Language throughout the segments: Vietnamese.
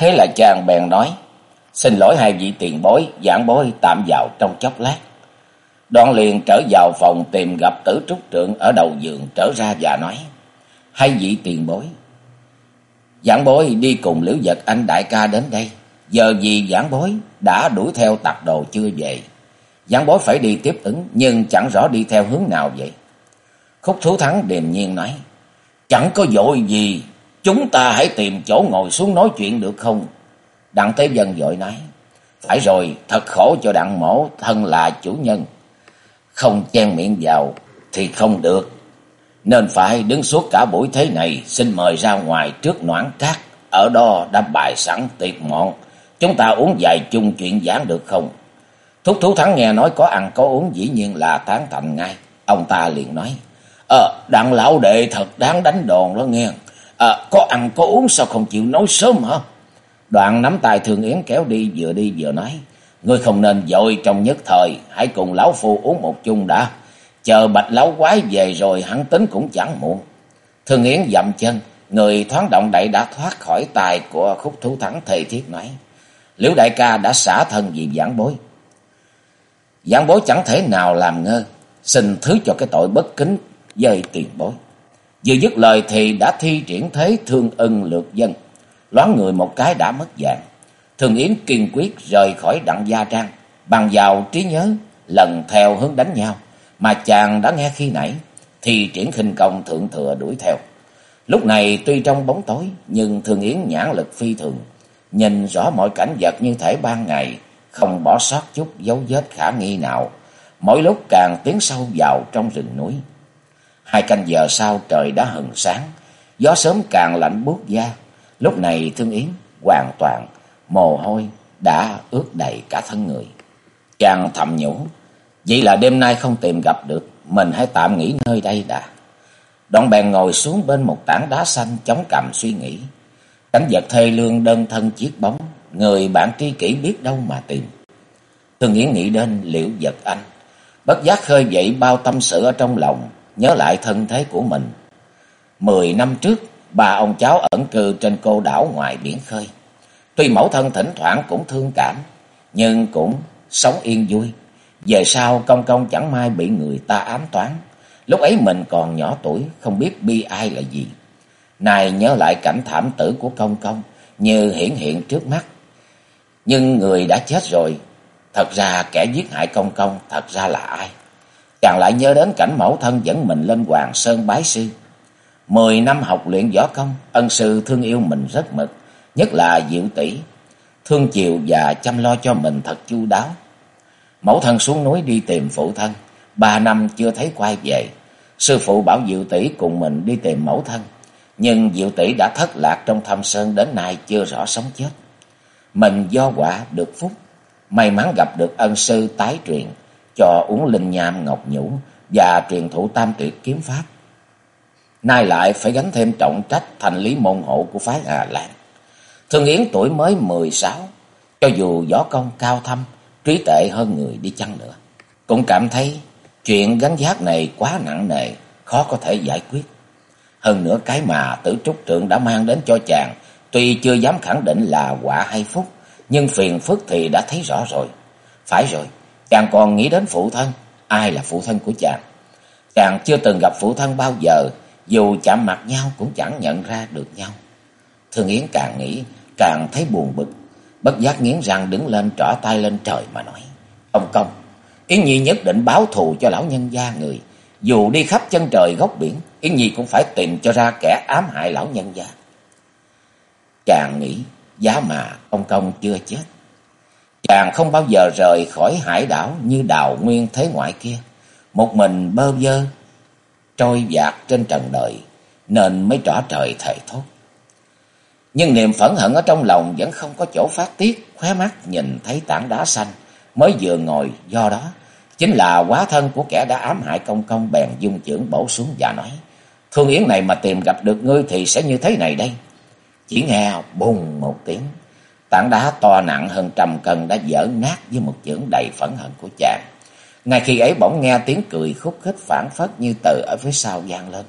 Thế là chàng bèn nói, xin lỗi hai vị tiền bối, giảng bối tạm vào trong chốc lát. Đoạn liền trở vào phòng tìm gặp tử trúc trượng ở đầu giường trở ra và nói, hai vị tiền bối. Giảng bối đi cùng liễu vật anh đại ca đến đây, giờ vì giảng bối đã đuổi theo tặc đồ chưa về. Giảng bối phải đi tiếp ứng, nhưng chẳng rõ đi theo hướng nào vậy. Khúc thú thắng điềm nhiên nói, chẳng có dội gì, Chúng ta hãy tìm chỗ ngồi xuống nói chuyện được không? Đặng thế Dân dội nói. Phải rồi, thật khổ cho đặng mổ thân là chủ nhân. Không chen miệng vào thì không được. Nên phải đứng suốt cả buổi thế này, xin mời ra ngoài trước noãn cát. Ở đó đã bài sẵn tiệc mọn. Chúng ta uống vài chung chuyện giảng được không? Thúc Thú Thắng nghe nói có ăn có uống dĩ nhiên là tán thành ngay. Ông ta liền nói. Ờ, đặng lão đệ thật đáng đánh đòn đó nghe. À, có ăn có uống sao không chịu nói sớm hả? Đoạn nắm tay Thường Yến kéo đi vừa đi vừa nói. Ngươi không nên dội trong nhất thời. Hãy cùng lão phu uống một chung đã. Chờ bạch lão quái về rồi hắn tính cũng chẳng muộn. Thường Yến dậm chân. Người thoáng động đậy đã thoát khỏi tài của khúc thú thắng thầy thiết nói. Liễu đại ca đã xả thân vì giảng bối. Giảng bối chẳng thể nào làm ngơ. Xin thứ cho cái tội bất kính dây tiền bối. Vừa dứt lời thì đã thi triển thế thương ân lượt dân. Loán người một cái đã mất dạng. Thường Yến kiên quyết rời khỏi đặng gia trang. Bằng vào trí nhớ, lần theo hướng đánh nhau. Mà chàng đã nghe khi nãy. Thì triển khinh công thượng thừa đuổi theo. Lúc này tuy trong bóng tối. Nhưng Thường Yến nhãn lực phi thường. Nhìn rõ mọi cảnh vật như thể ban ngày. Không bỏ sót chút dấu vết khả nghi nào. Mỗi lúc càng tiến sâu vào trong rừng núi. Hai canh giờ sau trời đã hừng sáng, gió sớm càng lạnh buốt da. Lúc này Thương Yến hoàn toàn mồ hôi đã ướt đầy cả thân người. Chàng thầm nhủ, vậy là đêm nay không tìm gặp được, mình hãy tạm nghỉ nơi đây đã. Đoạn bèn ngồi xuống bên một tảng đá xanh chống cằm suy nghĩ. Cảnh vật thê lương đơn thân chiếc bóng, người bạn tri kỷ biết đâu mà tìm. Thương Yến nghĩ đến liễu vật anh, bất giác khơi dậy bao tâm sự ở trong lòng, nhớ lại thân thế của mình. Mười năm trước, ba ông cháu ẩn cư trên cô đảo ngoài biển khơi. Tuy mẫu thân thỉnh thoảng cũng thương cảm, nhưng cũng sống yên vui. Về sau công công chẳng may bị người ta ám toán. Lúc ấy mình còn nhỏ tuổi, không biết bi ai là gì. Này nhớ lại cảnh thảm tử của công công, như hiển hiện trước mắt. Nhưng người đã chết rồi, thật ra kẻ giết hại công công thật ra là ai? Chàng lại nhớ đến cảnh mẫu thân dẫn mình lên Hoàng Sơn bái sư. Mười năm học luyện võ công, ân sư thương yêu mình rất mực, nhất là Diệu tỷ thương chiều và chăm lo cho mình thật chu đáo. Mẫu thân xuống núi đi tìm phụ thân, ba năm chưa thấy quay về. Sư phụ bảo Diệu tỷ cùng mình đi tìm mẫu thân, nhưng Diệu tỷ đã thất lạc trong thâm sơn đến nay chưa rõ sống chết. Mình do quả được phúc, may mắn gặp được ân sư tái truyền, cho uống linh nham ngọc nhũ và truyền thụ tam tuyệt kiếm pháp. Nay lại phải gánh thêm trọng trách thành lý môn hộ của phái Hà Lan. Thương Yến tuổi mới mười sáu, cho dù võ công cao thâm, trí tệ hơn người đi chăng nữa. Cũng cảm thấy chuyện gánh giác này quá nặng nề, khó có thể giải quyết. Hơn nữa cái mà tử trúc trượng đã mang đến cho chàng, tuy chưa dám khẳng định là quả hay phúc, nhưng phiền phức thì đã thấy rõ rồi. Phải rồi, Chàng còn nghĩ đến phụ thân. Ai là phụ thân của chàng? Chàng chưa từng gặp phụ thân bao giờ. Dù chạm mặt nhau cũng chẳng nhận ra được nhau. Thương Yến càng nghĩ càng thấy buồn bực. Bất giác nghiến răng đứng lên trỏ tay lên trời mà nói. Ông Công, Yến Nhi nhất định báo thù cho lão nhân gia người. Dù đi khắp chân trời góc biển, Yến Nhi cũng phải tìm cho ra kẻ ám hại lão nhân gia. Chàng nghĩ, giá mà ông Công chưa chết. Chàng không bao giờ rời khỏi hải đảo như đào nguyên thế ngoại kia. Một mình bơ vơ, trôi dạt trên trần đời. nên mới trỏ trời thề thốt. Nhưng niềm phẫn hận ở trong lòng vẫn không có chỗ phát tiết, khóe mắt nhìn thấy tảng đá xanh, mới vừa ngồi, do đó chính là quá thân của kẻ đã ám hại công công bèn dung chưởng bổ xuống và nói, Thương Yến này mà tìm gặp được ngươi thì sẽ như thế này đây. Chỉ nghe bùng một tiếng, tảng đá to nặng hơn trăm cân đã dở nát với một chưởng đầy phẫn hận của chàng. Ngay khi ấy bỗng nghe tiếng cười khúc khích phản phất như từ ở phía sau vang lên.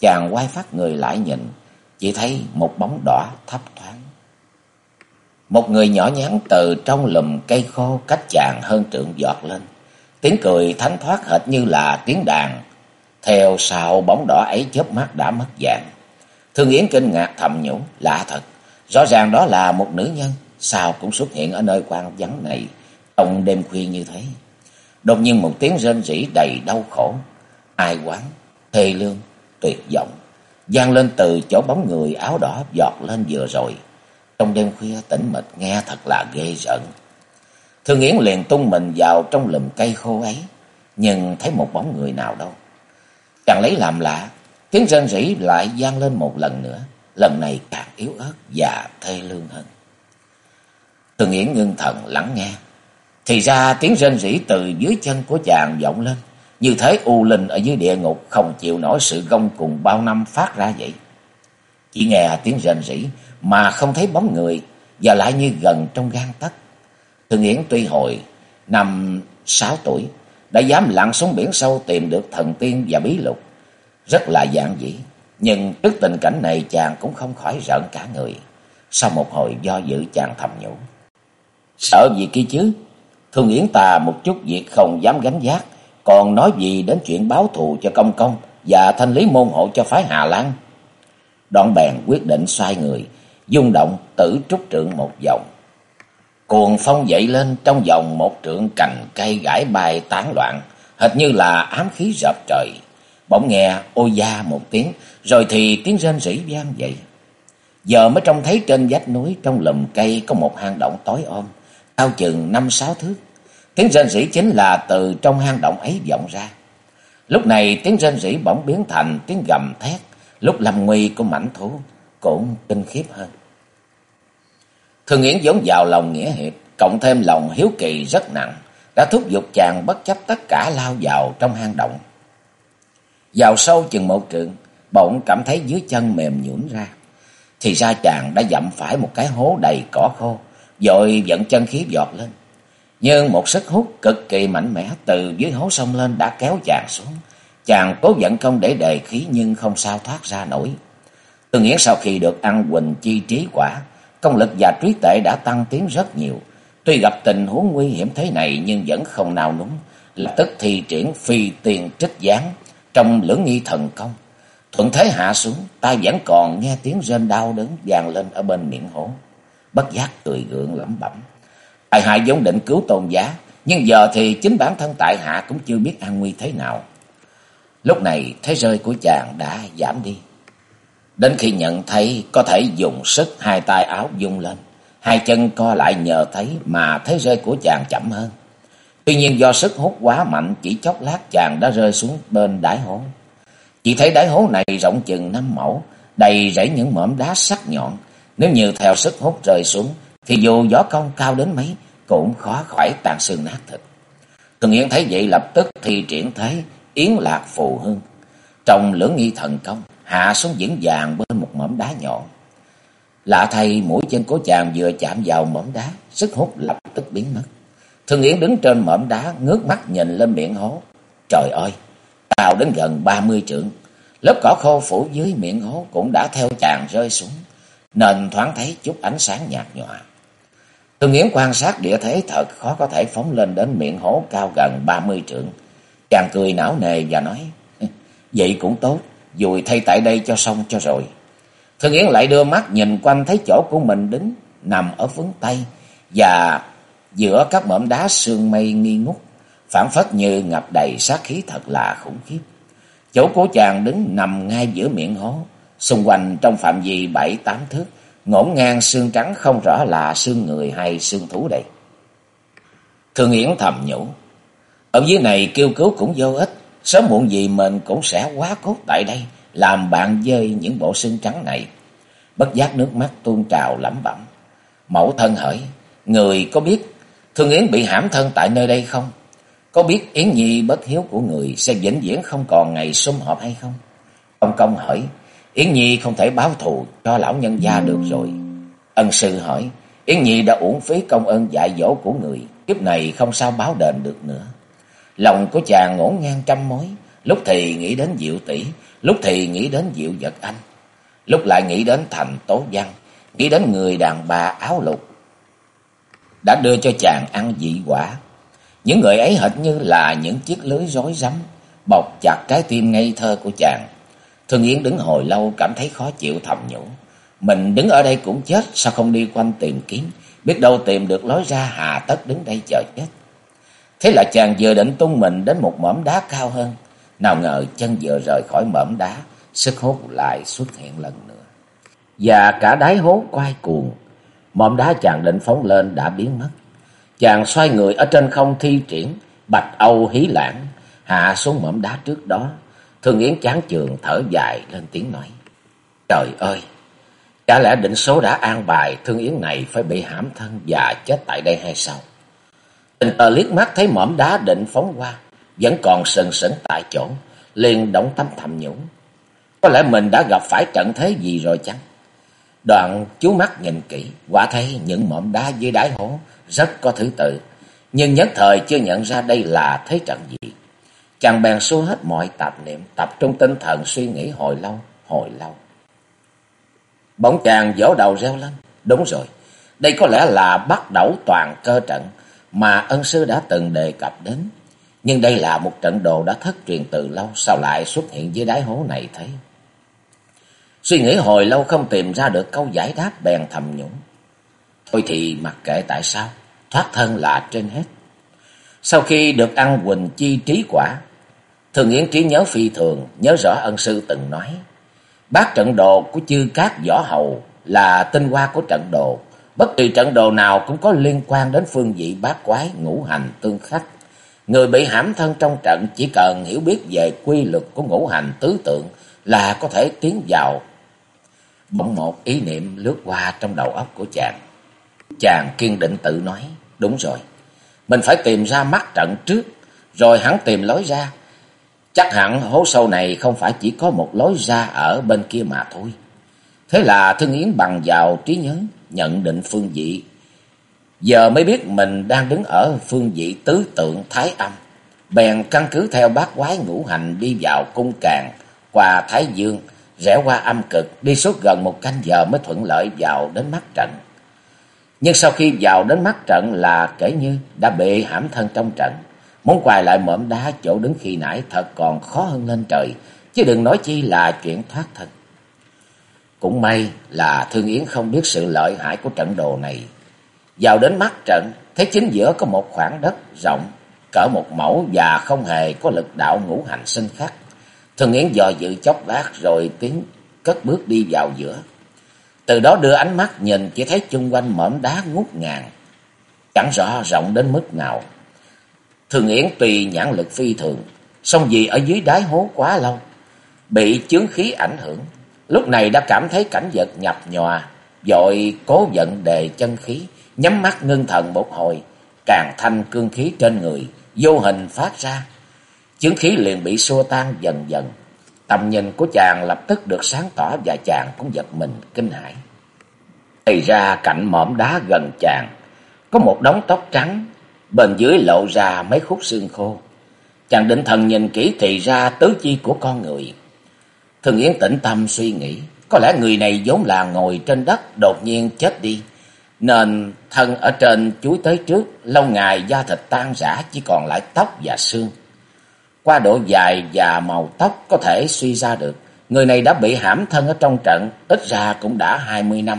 Chàng quay phát người lại nhìn, chỉ thấy một bóng đỏ thấp thoáng. Một người nhỏ nhắn từ trong lùm cây khô cách chàng hơn trượng giọt lên. Tiếng cười thánh thoát hệt như là tiếng đàn. Theo sau bóng đỏ ấy chớp mắt đã mất dạng. Thương Yến kinh ngạc thầm nhủ, lạ thật. Rõ ràng đó là một nữ nhân, sao cũng xuất hiện ở nơi quan vắng này trong đêm khuya như thế. Đột nhiên một tiếng rên rỉ đầy đau khổ, ai quán, thê lương, tuyệt vọng, giang lên từ chỗ bóng người áo đỏ giọt lên vừa rồi. Trong đêm khuya tĩnh mịch nghe thật là ghê rợn. Thương Yến liền tung mình vào trong lùm cây khô ấy, nhưng thấy một bóng người nào đâu. Chàng lấy làm lạ, tiếng rên rỉ lại gian lên một lần nữa, lần này càng yếu ớt và thê lương hơn. Thương Yến ngưng thần lắng nghe, thì ra tiếng rên rỉ từ dưới chân của chàng vọng lên, như thế u linh ở dưới địa ngục không chịu nổi sự gông cùng bao năm phát ra vậy. Chỉ nghe tiếng rên rỉ mà không thấy bóng người và lại như gần trong gan tấc. Thường Yến tuy hồi năm sáu tuổi đã dám lặn xuống biển sâu tìm được thần tiên và bí lục. Rất là dạng dĩ. Nhưng trước tình cảnh này chàng cũng không khỏi rợn cả người. Sau một hồi do dự chàng thầm nhủ. Sợ gì kia chứ? Thương Yến ta một chút việc không dám gánh giác. Còn nói gì đến chuyện báo thù cho công công và thanh lý môn hộ cho phái Hà Lan. Đoạn bèn quyết định xoay người, dung động tử trúc trượng một vòng. Cuồng phong dậy lên trong vòng một trượng cành cây gãi bài tán loạn, hệt như là ám khí rợp trời. Bỗng nghe ôi da một tiếng, rồi thì tiếng rên rỉ vang dậy. Giờ mới trông thấy trên vách núi trong lùm cây có một hang động tối om cao chừng năm sáu thước. Tiếng rên rỉ chính là từ trong hang động ấy vọng ra. Lúc này tiếng rên rỉ bỗng biến thành tiếng gầm thét, lúc lâm nguy của mảnh thú cũng kinh khiếp hơn. Thường Nghiễn vốn vào lòng nghĩa hiệp, cộng thêm lòng hiếu kỳ rất nặng, đã thúc giục chàng bất chấp tất cả lao vào trong hang động. Vào sâu chừng một trượng, bỗng cảm thấy dưới chân mềm nhũn ra. Thì ra chàng đã dặm phải một cái hố đầy cỏ khô, rồi dẫn chân khí giọt lên. Nhưng một sức hút cực kỳ mạnh mẽ từ dưới hố sông lên đã kéo chàng xuống. Chàng cố dẫn công để đề khí nhưng không sao thoát ra nổi. Từ nghĩa sau khi được ăn quỳnh chi trí quả, công lực và trí tệ đã tăng tiến rất nhiều. Tuy gặp tình huống nguy hiểm thế này nhưng vẫn không nào núng, là tức thì triển phi tiền trích gián trong lưỡng nghi thần công. Thuận thế hạ xuống, ta vẫn còn nghe tiếng rên đau đớn vang lên ở bên miệng hổ. Bất giác cười gượng lẩm bẩm. Tại hạ vốn định cứu tôn giá, nhưng giờ thì chính bản thân tại hạ cũng chưa biết an nguy thế nào. Lúc này thế rơi của chàng đã giảm đi. Đến khi nhận thấy có thể dùng sức hai tay áo dung lên, hai chân co lại nhờ thấy mà thế rơi của chàng chậm hơn. Tuy nhiên do sức hút quá mạnh chỉ chốc lát chàng đã rơi xuống bên đáy hố. Chỉ thấy đáy hố này rộng chừng năm mẫu, đầy rẫy những mỏm đá sắc nhọn. Nếu như theo sức hút rơi xuống, thì dù gió công cao đến mấy, cũng khó khỏi tàn xương nát thịt. Thường Yên thấy vậy lập tức thi triển thế yến lạc phù hương. Trong lưỡng nghi thần công, hạ xuống vững vàng bên một mỏm đá nhọn. Lạ thay mũi chân của chàng vừa chạm vào mỏm đá, sức hút lập tức biến mất. Thường Yến đứng trên mỏm đá, ngước mắt nhìn lên miệng hố. Trời ơi, cao đến gần ba mươi trượng. Lớp cỏ khô phủ dưới miệng hố cũng đã theo chàng rơi xuống, nên thoáng thấy chút ánh sáng nhạt nhòa. Thường Yến quan sát địa thế thật khó có thể phóng lên đến miệng hố cao gần ba mươi trượng. Chàng cười não nề và nói, vậy cũng tốt, dùi thay tại đây cho xong cho rồi. Thường Yến lại đưa mắt nhìn quanh thấy chỗ của mình đứng, nằm ở vướng Tây, và giữa các mỏm đá sương mây nghi ngút, phản phất như ngập đầy sát khí thật là khủng khiếp. Chỗ của chàng đứng nằm ngay giữa miệng hố, xung quanh trong phạm vi bảy tám thước, ngổn ngang xương trắng không rõ là xương người hay xương thú đây. Thường Yến thầm nhủ, ở dưới này kêu cứu cũng vô ích, sớm muộn gì mình cũng sẽ quá cốt tại đây, làm bạn với những bộ xương trắng này. Bất giác nước mắt tuôn trào lẩm bẩm. Mẫu thân hỏi, người có biết Thương Yến bị hãm thân tại nơi đây không? Có biết Yến Nhi bất hiếu của người sẽ vĩnh viễn không còn ngày sum họp hay không? Ông Công hỏi, Yến Nhi không thể báo thù cho lão nhân gia được rồi. Ân sư hỏi, Yến Nhi đã uổng phí công ơn dạy dỗ của người, kiếp này không sao báo đền được nữa. Lòng của chàng ngổn ngang trăm mối, lúc thì nghĩ đến Diệu tỷ, lúc thì nghĩ đến Diệu Vật Anh, lúc lại nghĩ đến Thành Tố Văn, nghĩ đến người đàn bà áo lục đã đưa cho chàng ăn dị quả. Những người ấy hệt như là những chiếc lưới rối rắm bọc chặt trái tim ngây thơ của chàng. Thương Yến đứng hồi lâu cảm thấy khó chịu thầm nhủ. Mình đứng ở đây cũng chết, sao không đi quanh tìm kiếm, biết đâu tìm được lối ra hà tất đứng đây chờ chết. Thế là chàng vừa định tung mình đến một mỏm đá cao hơn, nào ngờ chân vừa rời khỏi mỏm đá, sức hút lại xuất hiện lần nữa. Và cả đáy hố quay cuồng, mỏm đá chàng định phóng lên đã biến mất. Chàng xoay người ở trên không thi triển, bạch âu hí lãng, hạ xuống mỏm đá trước đó. Thương Yến chán trường thở dài lên tiếng nói. Trời ơi! Chả lẽ định số đã an bài Thương Yến này phải bị hãm thân và chết tại đây hay sao? Tình tờ liếc mắt thấy mỏm đá định phóng qua, vẫn còn sừng sững tại chỗ, liền động tâm thầm nhũng. Có lẽ mình đã gặp phải trận thế gì rồi chăng? Đoạn chú mắt nhìn kỹ, quả thấy những mỏm đá dưới đáy hố rất có thứ tự, nhưng nhất thời chưa nhận ra đây là thế trận gì. Chàng bèn xua hết mọi tạp niệm, tập trung tinh thần suy nghĩ hồi lâu, hồi lâu. Bỗng chàng vỗ đầu reo lên, đúng rồi, đây có lẽ là bắt đầu toàn cơ trận mà ân sư đã từng đề cập đến. Nhưng đây là một trận đồ đã thất truyền từ lâu, sao lại xuất hiện dưới đáy hố này thế? Suy nghĩ hồi lâu không tìm ra được câu giải đáp bèn thầm nhủ. Thôi thì mặc kệ tại sao, thoát thân là trên hết. Sau khi được ăn quỳnh chi trí quả, Thường Yến trí nhớ phi thường, nhớ rõ ân sư từng nói. bác trận đồ của chư cát võ hầu là tinh hoa của trận đồ. Bất kỳ trận đồ nào cũng có liên quan đến phương vị bát quái, ngũ hành, tương khắc. Người bị hãm thân trong trận chỉ cần hiểu biết về quy luật của ngũ hành tứ tượng là có thể tiến vào Bỗng một ý niệm lướt qua trong đầu óc của chàng. Chàng kiên định tự nói, đúng rồi, mình phải tìm ra mắt trận trước, rồi hắn tìm lối ra. Chắc hẳn hố sâu này không phải chỉ có một lối ra ở bên kia mà thôi. Thế là Thương Yến bằng vào trí nhớ, nhận định phương vị. Giờ mới biết mình đang đứng ở phương vị tứ tượng Thái Âm. Bèn căn cứ theo bát quái ngũ hành đi vào cung càng, qua Thái Dương, rẽ qua âm cực, đi suốt gần một canh giờ mới thuận lợi vào đến mắt trận. Nhưng sau khi vào đến mắt trận là kể như đã bị hãm thân trong trận. Muốn quay lại mỏm đá chỗ đứng khi nãy thật còn khó hơn lên trời, chứ đừng nói chi là chuyện thoát thân. Cũng may là Thương Yến không biết sự lợi hại của trận đồ này. Vào đến mắt trận, thấy chính giữa có một khoảng đất rộng, cỡ một mẫu và không hề có lực đạo ngũ hành sinh khắc. Thường Yến dò dự chốc lát rồi tiến cất bước đi vào giữa. Từ đó đưa ánh mắt nhìn chỉ thấy chung quanh mỏm đá ngút ngàn. Chẳng rõ rộng đến mức nào. Thường Yến tùy nhãn lực phi thường, song vì ở dưới đáy hố quá lâu, bị chướng khí ảnh hưởng. Lúc này đã cảm thấy cảnh vật nhập nhòa, dội cố giận đề chân khí, nhắm mắt ngưng thần một hồi, càng thanh cương khí trên người, vô hình phát ra chứng khí liền bị xua tan dần dần. Tầm nhìn của chàng lập tức được sáng tỏ và chàng cũng giật mình kinh hãi. Thì ra cạnh mỏm đá gần chàng, có một đống tóc trắng, bên dưới lộ ra mấy khúc xương khô. Chàng định thần nhìn kỹ thì ra tứ chi của con người. Thường Yến tĩnh tâm suy nghĩ, có lẽ người này vốn là ngồi trên đất đột nhiên chết đi. Nên thân ở trên chuối tới trước, lâu ngày da thịt tan rã chỉ còn lại tóc và xương. Qua độ dài và màu tóc có thể suy ra được, người này đã bị hãm thân ở trong trận, ít ra cũng đã hai mươi năm,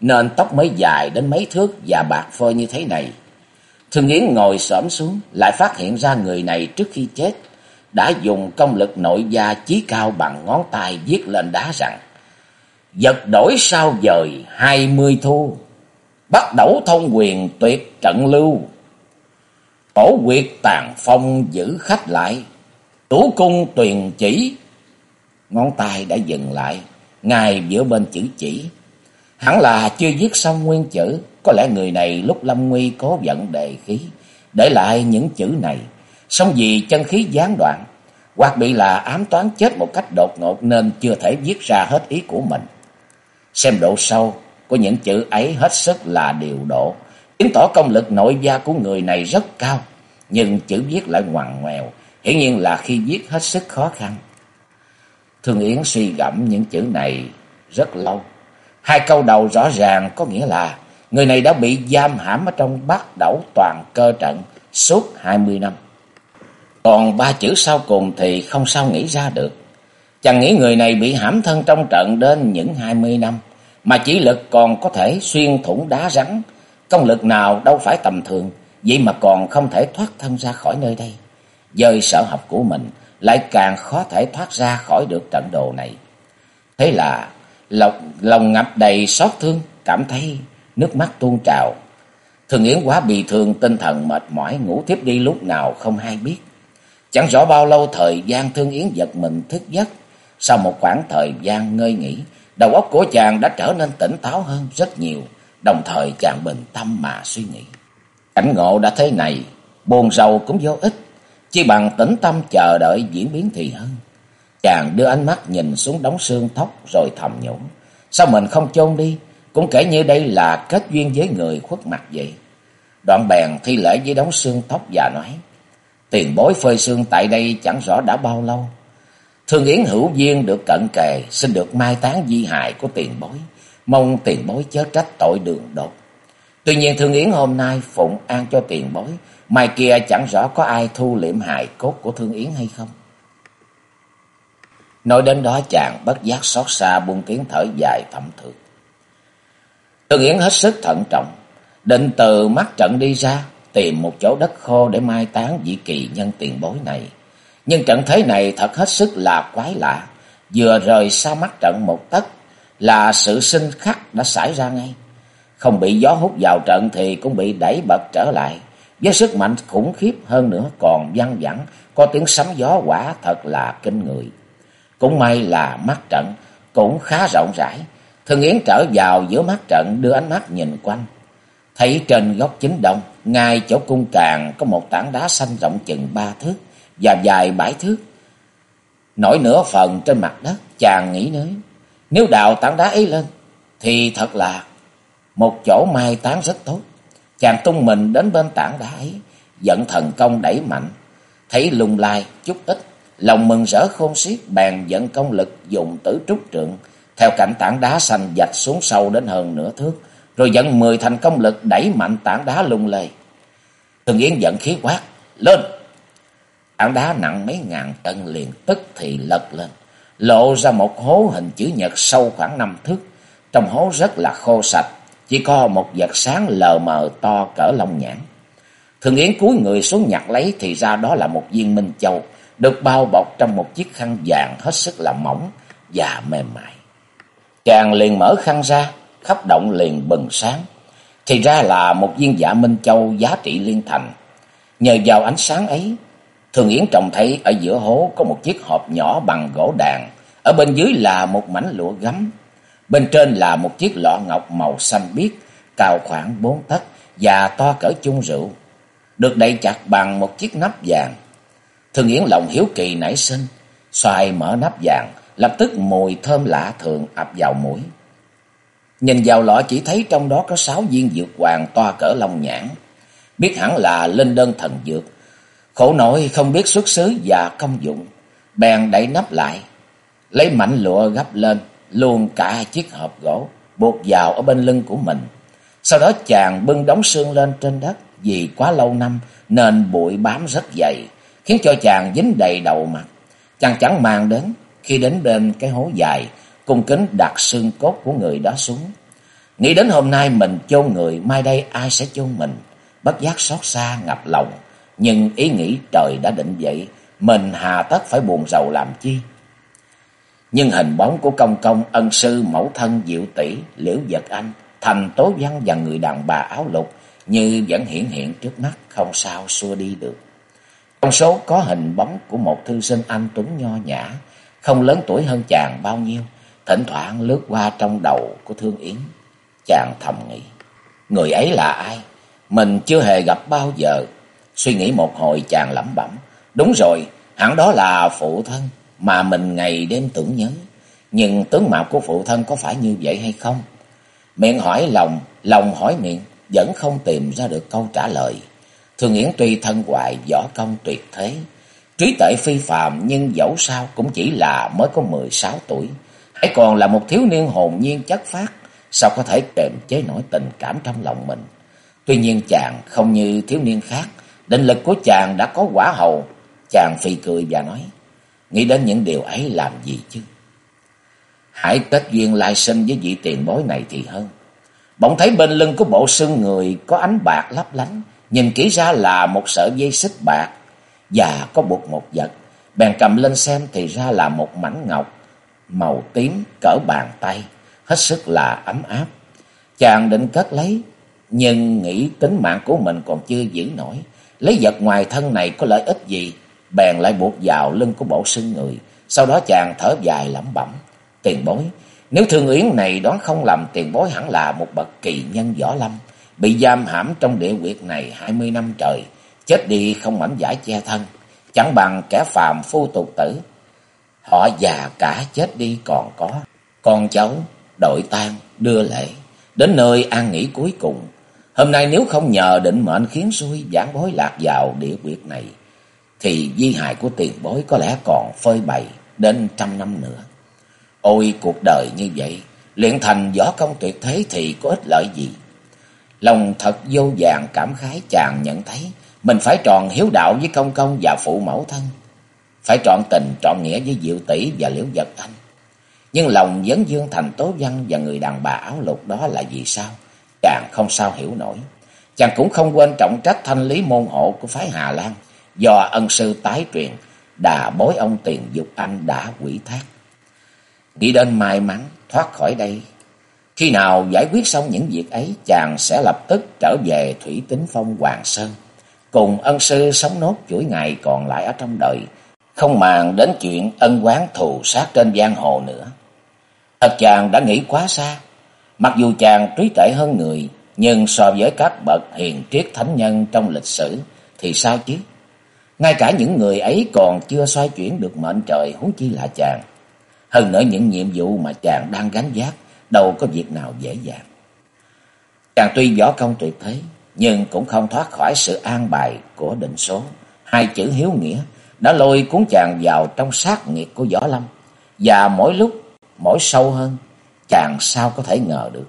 nên tóc mới dài đến mấy thước và bạc phơ như thế này. Thương Yến ngồi xổm xuống, lại phát hiện ra người này trước khi chết, đã dùng công lực nội gia chí cao bằng ngón tay viết lên đá rằng, Giật đổi sao dời hai mươi thu, bắt đẩu thông quyền tuyệt trận lưu. Tổ quyệt tàn phong giữ khách lại, Tủ cung tuyền chỉ, ngón tay đã dừng lại, ngài giữa bên chữ chỉ. Hẳn là chưa viết xong nguyên chữ, có lẽ người này lúc lâm nguy cố vận đề khí, để lại những chữ này. Xong vì chân khí gián đoạn, hoặc bị là ám toán chết một cách đột ngột nên chưa thể viết ra hết ý của mình. Xem độ sâu của những chữ ấy hết sức là điều độ, chứng tỏ công lực nội gia của người này rất cao, nhưng chữ viết lại ngoằn ngoèo, hiển nhiên là khi viết hết sức khó khăn. Thương Yến suy gẫm những chữ này rất lâu. Hai câu đầu rõ ràng có nghĩa là người này đã bị giam hãm ở trong bát đẩu toàn cơ trận suốt hai mươi năm. Còn ba chữ sau cùng thì không sao nghĩ ra được. Chẳng nghĩ người này bị hãm thân trong trận đến những hai mươi năm, mà chỉ lực còn có thể xuyên thủng đá rắn, công lực nào đâu phải tầm thường, vậy mà còn không thể thoát thân ra khỏi nơi đây. Dơi sở học của mình lại càng khó thể thoát ra khỏi được trận đồ này. Thế là lòng, lòng ngập đầy xót thương, cảm thấy nước mắt tuôn trào. Thường Yến quá bị thương, tinh thần mệt mỏi, ngủ tiếp đi lúc nào không hay biết. Chẳng rõ bao lâu thời gian Thương Yến giật mình thức giấc. Sau một khoảng thời gian ngơi nghỉ, đầu óc của chàng đã trở nên tỉnh táo hơn rất nhiều. Đồng thời chàng bình tâm mà suy nghĩ. Cảnh ngộ đã thế này, buồn rầu cũng vô ích chi bằng tĩnh tâm chờ đợi diễn biến thì hơn. Chàng đưa ánh mắt nhìn xuống đống xương thóc rồi thầm nhủ. Sao mình không chôn đi? Cũng kể như đây là kết duyên với người khuất mặt vậy. Đoạn bèn thi lễ với đống xương tóc và nói. Tiền bối phơi xương tại đây chẳng rõ đã bao lâu. Thương Yến hữu duyên được cận kề, xin được mai táng di hài của tiền bối. Mong tiền bối chớ trách tội đường đột. Tuy nhiên Thương Yến hôm nay phụng an cho tiền bối. Mai kia chẳng rõ có ai thu liệm hài cốt của Thương Yến hay không. Nói đến đó chàng bất giác xót xa buông tiếng thở dài thầm thượng. Thương Yến hết sức thận trọng, định từ mắt trận đi ra, tìm một chỗ đất khô để mai táng vị kỳ nhân tiền bối này. Nhưng trận thế này thật hết sức là quái lạ, vừa rời xa mắt trận một tấc là sự sinh khắc đã xảy ra ngay. Không bị gió hút vào trận thì cũng bị đẩy bật trở lại, với sức mạnh khủng khiếp hơn nữa còn văng vẳng, có tiếng sấm gió quả thật là kinh người. Cũng may là mắt trận cũng khá rộng rãi, Thường Yến trở vào giữa mắt trận đưa ánh mắt nhìn quanh. Thấy trên góc chính đông, ngay chỗ cung càng có một tảng đá xanh rộng chừng ba thước và dài bảy thước. Nổi nửa phần trên mặt đất, chàng nghĩ nếu, nếu đào tảng đá ấy lên, thì thật là một chỗ mai táng rất tốt. Chàng tung mình đến bên tảng đá ấy, giận thần công đẩy mạnh, thấy lùng lai chút ít, lòng mừng rỡ khôn xiết, bèn giận công lực dùng tử trúc trượng, theo cạnh tảng đá xanh dạch xuống sâu đến hơn nửa thước, rồi dẫn mười thành công lực đẩy mạnh tảng đá lung lay. Thường Yến giận khí quát, lên! Tảng đá nặng mấy ngàn cân liền tức thì lật lên, lộ ra một hố hình chữ nhật sâu khoảng năm thước. Trong hố rất là khô sạch, chỉ có một vật sáng lờ mờ to cỡ lông nhãn. Thường Yến cúi người xuống nhặt lấy thì ra đó là một viên minh châu, được bao bọc trong một chiếc khăn vàng hết sức là mỏng và mềm mại. Chàng liền mở khăn ra, khắp động liền bừng sáng. Thì ra là một viên dạ Minh Châu giá trị liên thành. Nhờ vào ánh sáng ấy, Thường Yến trông thấy ở giữa hố có một chiếc hộp nhỏ bằng gỗ đàn. Ở bên dưới là một mảnh lụa gấm. Bên trên là một chiếc lọ ngọc màu xanh biếc, cao khoảng bốn tấc và to cỡ chung rượu. Được đậy chặt bằng một chiếc nắp vàng. Thường Yến lòng hiếu kỳ nảy sinh, xoay mở nắp vàng, lập tức mùi thơm lạ thường ập vào mũi. Nhìn vào lọ chỉ thấy trong đó có sáu viên dược hoàng to cỡ lòng nhãn. Biết hẳn là linh đơn thần dược. Khổ nổi không biết xuất xứ và công dụng. Bèn đẩy nắp lại. Lấy mảnh lụa gấp lên. Luôn cả chiếc hộp gỗ. Buộc vào ở bên lưng của mình. Sau đó chàng bưng đóng xương lên trên đất. Vì quá lâu năm nên bụi bám rất dày. Khiến cho chàng dính đầy đầu mặt. Chàng chẳng mang đến. Khi đến bên cái hố dài cung kính đặt xương cốt của người đó xuống. Nghĩ đến hôm nay mình chôn người, mai đây ai sẽ chôn mình. Bất giác xót xa ngập lòng, nhưng ý nghĩ trời đã định vậy, mình hà tất phải buồn rầu làm chi. Nhưng hình bóng của công công ân sư mẫu thân diệu tỷ liễu vật anh, thành tố văn và người đàn bà áo lục như vẫn hiện hiện trước mắt không sao xua đi được. Trong số có hình bóng của một thư sinh anh tuấn nho nhã, không lớn tuổi hơn chàng bao nhiêu, thỉnh thoảng lướt qua trong đầu của Thương Yến. Chàng thầm nghĩ, người ấy là ai? Mình chưa hề gặp bao giờ. Suy nghĩ một hồi chàng lẩm bẩm, đúng rồi, hẳn đó là phụ thân mà mình ngày đêm tưởng nhớ. Nhưng tướng mạo của phụ thân có phải như vậy hay không? Miệng hỏi lòng, lòng hỏi miệng, vẫn không tìm ra được câu trả lời. Thường Yến tuy thân hoài, võ công tuyệt thế, trí tệ phi phàm nhưng dẫu sao cũng chỉ là mới có mười sáu tuổi. Hãy còn là một thiếu niên hồn nhiên chất phát, sao có thể kềm chế nổi tình cảm trong lòng mình. Tuy nhiên chàng không như thiếu niên khác, định lực của chàng đã có quả hầu. Chàng phì cười và nói, nghĩ đến những điều ấy làm gì chứ? Hãy kết duyên lai sinh với vị tiền bối này thì hơn. Bỗng thấy bên lưng của bộ xương người có ánh bạc lấp lánh, nhìn kỹ ra là một sợi dây xích bạc và có buộc một vật. Bèn cầm lên xem thì ra là một mảnh ngọc màu tím cỡ bàn tay, hết sức là ấm áp. Chàng định cất lấy, nhưng nghĩ tính mạng của mình còn chưa giữ nổi. Lấy vật ngoài thân này có lợi ích gì, bèn lại buộc vào lưng của bộ xương người. Sau đó chàng thở dài lẩm bẩm. Tiền bối, nếu Thương Yến này đoán không lầm tiền bối hẳn là một bậc kỳ nhân võ lâm, bị giam hãm trong địa quyệt này hai mươi năm trời, chết đi không mảnh giải che thân, chẳng bằng kẻ phàm phu tục tử. Họ già cả chết đi còn có, con cháu đội tang đưa lễ, đến nơi an nghỉ cuối cùng. Hôm nay nếu không nhờ định mệnh khiến xuôi giảng bối lạc vào địa quyệt này, thì di hài của tiền bối có lẽ còn phơi bày đến trăm năm nữa. Ôi cuộc đời như vậy, luyện thành võ công tuyệt thế thì có ích lợi gì? Lòng thật vô vàng cảm khái chàng nhận thấy mình phải tròn hiếu đạo với công công và phụ mẫu thân. Phải trọn tình, trọn nghĩa với Diệu Tỷ và Liễu Vật Anh. Nhưng lòng dấn dương thành tố văn và người đàn bà áo lục đó là vì sao? Chàng không sao hiểu nổi. Chàng cũng không quên trọng trách thanh lý môn hộ của phái Hà Lan do ân sư tái truyền, đà bối ông tiền dục anh đã quỷ thác. Nghĩ đến may mắn thoát khỏi đây. Khi nào giải quyết xong những việc ấy, chàng sẽ lập tức trở về Thủy Tính Phong Hoàng Sơn. Cùng ân sư sống nốt chuỗi ngày còn lại ở trong đời. Không màng đến chuyện ân quán thù sát trên giang hồ nữa. Thật chàng đã nghĩ quá xa. Mặc dù chàng trí tệ hơn người, nhưng so với các bậc hiền triết thánh nhân trong lịch sử thì sao chứ? Ngay cả những người ấy còn chưa xoay chuyển được mệnh trời huống chi là chàng. Hơn nữa những nhiệm vụ mà chàng đang gánh vác, đâu có việc nào dễ dàng. Chàng tuy võ công tuyệt thế, nhưng cũng không thoát khỏi sự an bài của định số. Hai chữ hiếu nghĩa đã lôi cuốn chàng vào trong sát nghiệt của võ lâm. Và mỗi lúc, mỗi sâu hơn, chàng sao có thể ngờ được.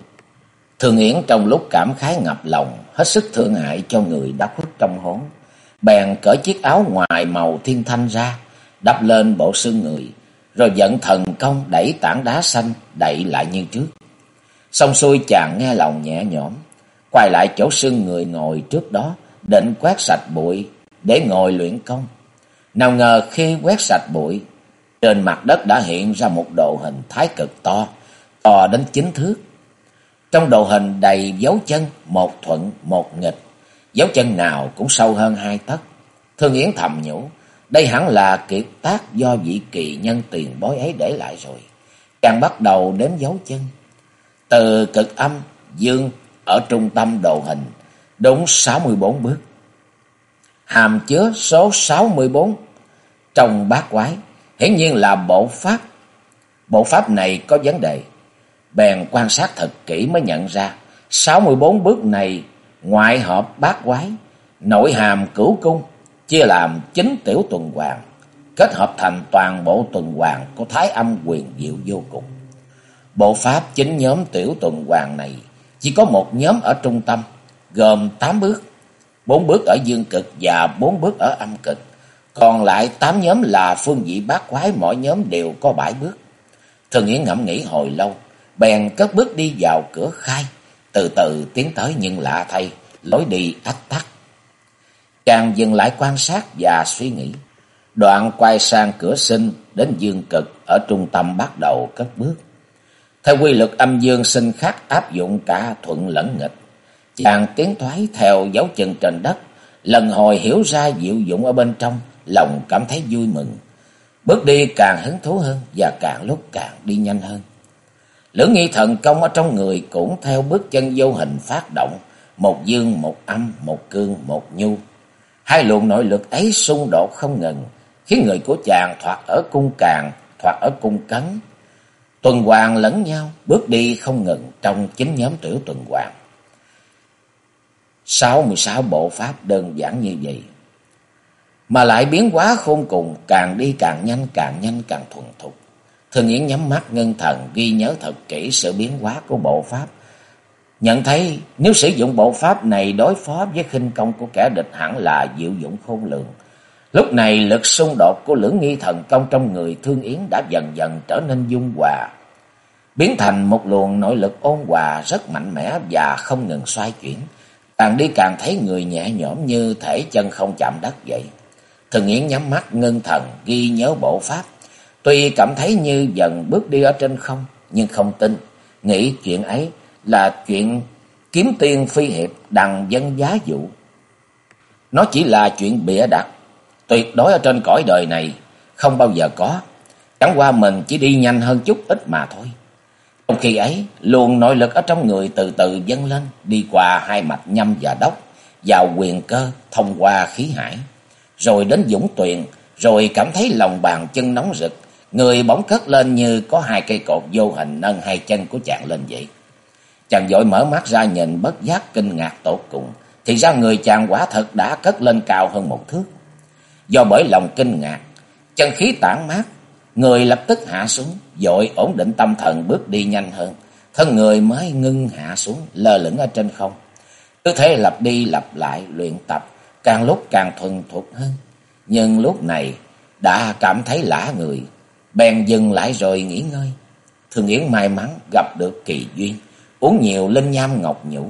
Thường Yến trong lúc cảm khái ngập lòng, hết sức thương hại cho người đã khuất trong hốn. Bèn cởi chiếc áo ngoài màu thiên thanh ra, đắp lên bộ xương người, rồi giận thần công đẩy tảng đá xanh đậy lại như trước. Xong xuôi chàng nghe lòng nhẹ nhõm, quay lại chỗ xương người ngồi trước đó, định quét sạch bụi để ngồi luyện công. Nào ngờ khi quét sạch bụi, trên mặt đất đã hiện ra một đồ hình thái cực to, to đến chính thước. Trong đồ hình đầy dấu chân, một thuận, một nghịch, dấu chân nào cũng sâu hơn hai tấc. Thương Yến thầm nhủ, đây hẳn là kiệt tác do vị kỳ nhân tiền bối ấy để lại rồi. Chàng bắt đầu đếm dấu chân. Từ cực âm, dương ở trung tâm đồ hình, đúng sáu mươi bốn bước. Hàm chứa số sáu mươi bốn trong bát quái, hiển nhiên là bộ pháp. Bộ pháp này có vấn đề. Bèn quan sát thật kỹ mới nhận ra, sáu mươi bốn bước này ngoại hợp bát quái, nội hàm cửu cung, chia làm chín tiểu tuần hoàn, kết hợp thành toàn bộ tuần hoàn của thái âm quyền diệu vô cùng. Bộ pháp chính nhóm tiểu tuần hoàn này chỉ có một nhóm ở trung tâm, gồm tám bước, bốn bước ở dương cực và bốn bước ở âm cực. Còn lại tám nhóm là phương vị bát quái, mỗi nhóm đều có bảy bước. Thường Yến ngẫm nghĩ hồi lâu, bèn cất bước đi vào cửa khai, từ từ tiến tới nhưng lạ thay, lối đi ách tắc. Chàng dừng lại quan sát và suy nghĩ. Đoạn quay sang cửa sinh đến dương cực ở trung tâm bắt đầu cất bước. Theo quy luật âm dương sinh khắc áp dụng cả thuận lẫn nghịch. Chàng tiến thoái theo dấu chân trên đất, lần hồi hiểu ra diệu dụng ở bên trong, lòng cảm thấy vui mừng. Bước đi càng hứng thú hơn và càng lúc càng đi nhanh hơn. Lưỡng nghi thần công ở trong người cũng theo bước chân vô hình phát động, một dương, một âm, một cương, một nhu. Hai luồng nội lực ấy xung đột không ngừng, khiến người của chàng thoạt ở cung càng, thoạt ở cung cấn. Tuần hoàng lẫn nhau, bước đi không ngừng trong chính nhóm tiểu tuần hoàn. 66 bộ pháp đơn giản như vậy. Mà lại biến hóa khôn cùng, càng đi càng nhanh, càng nhanh càng thuần thục. Thường Yến nhắm mắt ngân thần, ghi nhớ thật kỹ sự biến hóa của bộ pháp. Nhận thấy nếu sử dụng bộ pháp này đối phó với khinh công của kẻ địch hẳn là diệu dụng khôn lường. Lúc này lực xung đột của lưỡng nghi thần công trong người Thương Yến đã dần dần trở nên dung hòa. Biến thành một luồng nội lực ôn hòa rất mạnh mẽ và không ngừng xoay chuyển. Càng đi càng thấy người nhẹ nhõm như thể chân không chạm đất vậy. Thường Yến nhắm mắt ngưng thần, ghi nhớ bộ pháp. Tuy cảm thấy như dần bước đi ở trên không, nhưng không tin. Nghĩ chuyện ấy là chuyện kiếm tiền phi hiệp đằng dân giá dụ. Nó chỉ là chuyện bịa đặt, tuyệt đối ở trên cõi đời này không bao giờ có. Chẳng qua mình chỉ đi nhanh hơn chút ít mà thôi. Trong khi ấy, luồng nội lực ở trong người từ từ dâng lên, đi qua hai mạch nhâm và đốc, vào quyền cơ, thông qua khí hải. Rồi đến dũng tuyền, rồi cảm thấy lòng bàn chân nóng rực, người bỗng cất lên như có hai cây cột vô hình nâng hai chân của chàng lên vậy. Chàng vội mở mắt ra nhìn bất giác kinh ngạc tột cùng, thì ra người chàng quả thật đã cất lên cao hơn một thước. Do bởi lòng kinh ngạc, chân khí tản mát, người lập tức hạ xuống, dội ổn định tâm thần bước đi nhanh hơn. Thân người mới ngưng hạ xuống, lơ lửng ở trên không. Cứ thế lặp đi lặp lại luyện tập, càng lúc càng thuần thục hơn. Nhưng lúc này đã cảm thấy lạ người, bèn dừng lại rồi nghỉ ngơi. Thường Yến may mắn gặp được kỳ duyên, uống nhiều linh nham ngọc nhũ.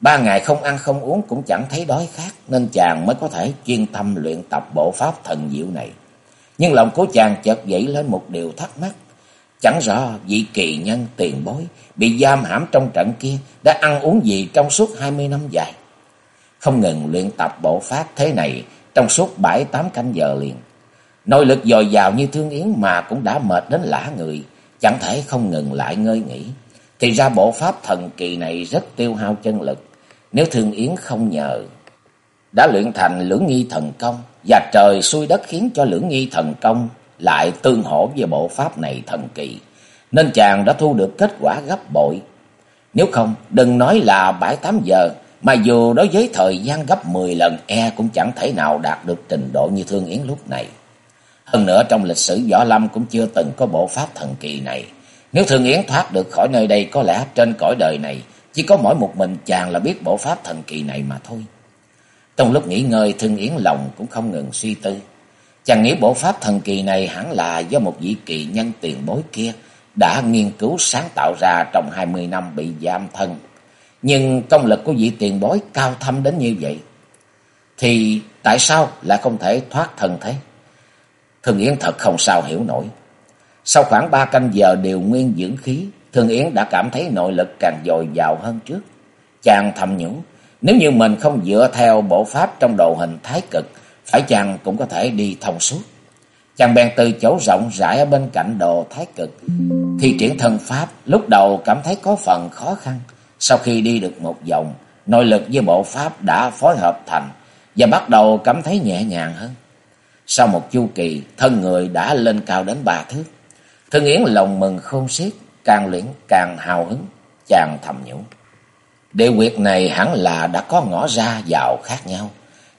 Ba ngày không ăn không uống cũng chẳng thấy đói khát, nên chàng mới có thể chuyên tâm luyện tập bộ pháp thần diệu này. Nhưng lòng của chàng chợt dậy lên một điều thắc mắc. Chẳng rõ vị kỳ nhân tiền bối bị giam hãm trong trận kia đã ăn uống gì trong suốt hai mươi năm dài. Không ngừng luyện tập bộ pháp thế này trong suốt bảy tám canh giờ liền. Nội lực dồi dào như thương yến mà cũng đã mệt đến lã người, chẳng thể không ngừng lại ngơi nghỉ. Thì ra bộ pháp thần kỳ này rất tiêu hao chân lực, nếu thương yến không nhờ. Đã luyện thành lưỡng nghi thần công, và trời xui đất khiến cho lưỡng nghi thần công lại tương hỗ với bộ pháp này thần kỳ. Nên chàng đã thu được kết quả gấp bội. Nếu không, đừng nói là bảy tám giờ, mà dù đối với thời gian gấp 10 lần e cũng chẳng thể nào đạt được trình độ như Thương Yến lúc này. Hơn nữa trong lịch sử Võ Lâm cũng chưa từng có bộ pháp thần kỳ này. Nếu Thương Yến thoát được khỏi nơi đây, có lẽ trên cõi đời này, chỉ có mỗi một mình chàng là biết bộ pháp thần kỳ này mà thôi. Trong lúc nghỉ ngơi, Thương Yến lòng cũng không ngừng suy tư. Chàng nghĩ bộ pháp thần kỳ này hẳn là do một vị kỳ nhân tiền bối kia đã nghiên cứu sáng tạo ra trong hai mươi năm bị giam thân. Nhưng công lực của vị tiền bối cao thâm đến như vậy. Thì tại sao lại không thể thoát thân thế? Thường Yến thật không sao hiểu nổi. Sau khoảng ba canh giờ điều nguyên dưỡng khí, Thường Yến đã cảm thấy nội lực càng dồi dào hơn trước. Chàng thầm nhủ, nếu như mình không dựa theo bộ pháp trong đồ hình thái cực, phải chàng cũng có thể đi thông suốt. Chàng bèn từ chỗ rộng rãi ở bên cạnh đồ thái cực, thi triển thân pháp, lúc đầu cảm thấy có phần khó khăn. Sau khi đi được một vòng, nội lực với bộ pháp đã phối hợp thành và bắt đầu cảm thấy nhẹ nhàng hơn. Sau một chu kỳ, thân người đã lên cao đến ba thước. Thương Yến lòng mừng khôn xiết, càng luyện càng hào hứng, chàng thầm nhủ. Địa quyệt này hẳn là đã có ngõ ra vào khác nhau.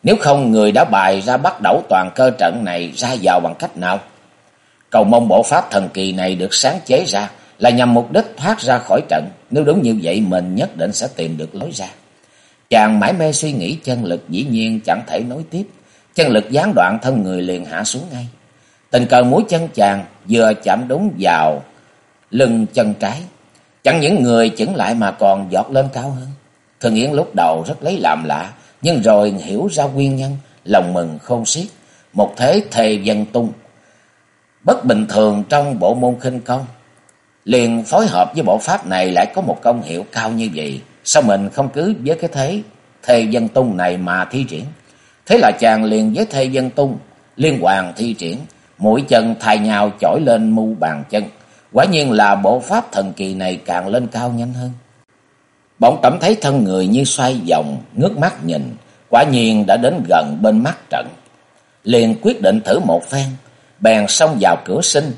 Nếu không người đã bài ra bắt đầu toàn cơ trận này ra vào bằng cách nào? Cầu mong bộ pháp thần kỳ này được sáng chế ra là nhằm mục đích thoát ra khỏi trận. Nếu đúng như vậy mình nhất định sẽ tìm được lối ra. Chàng mãi mê suy nghĩ chân lực dĩ nhiên chẳng thể nối tiếp. Chân lực gián đoạn thân người liền hạ xuống ngay. Tình cờ mũi chân chàng vừa chạm đúng vào lưng chân trái. Chẳng những người chững lại mà còn giọt lên cao hơn. Thường Yến lúc đầu rất lấy làm lạ, nhưng rồi hiểu ra nguyên nhân, lòng mừng khôn xiết. Một thế thề dân tung, bất bình thường trong bộ môn khinh công. Liền phối hợp với bộ pháp này lại có một công hiệu cao như vậy. Sao mình không cứ với cái thế thề dân tung này mà thi triển? Thế là chàng liền với thê dân tung, liên hoàn thi triển, mũi chân thay nhau chổi lên mu bàn chân. Quả nhiên là bộ pháp thần kỳ này càng lên cao nhanh hơn. Bỗng cảm thấy thân người như xoay vòng, ngước mắt nhìn, quả nhiên đã đến gần bên mắt trận. Liền quyết định thử một phen, bèn xông vào cửa sinh.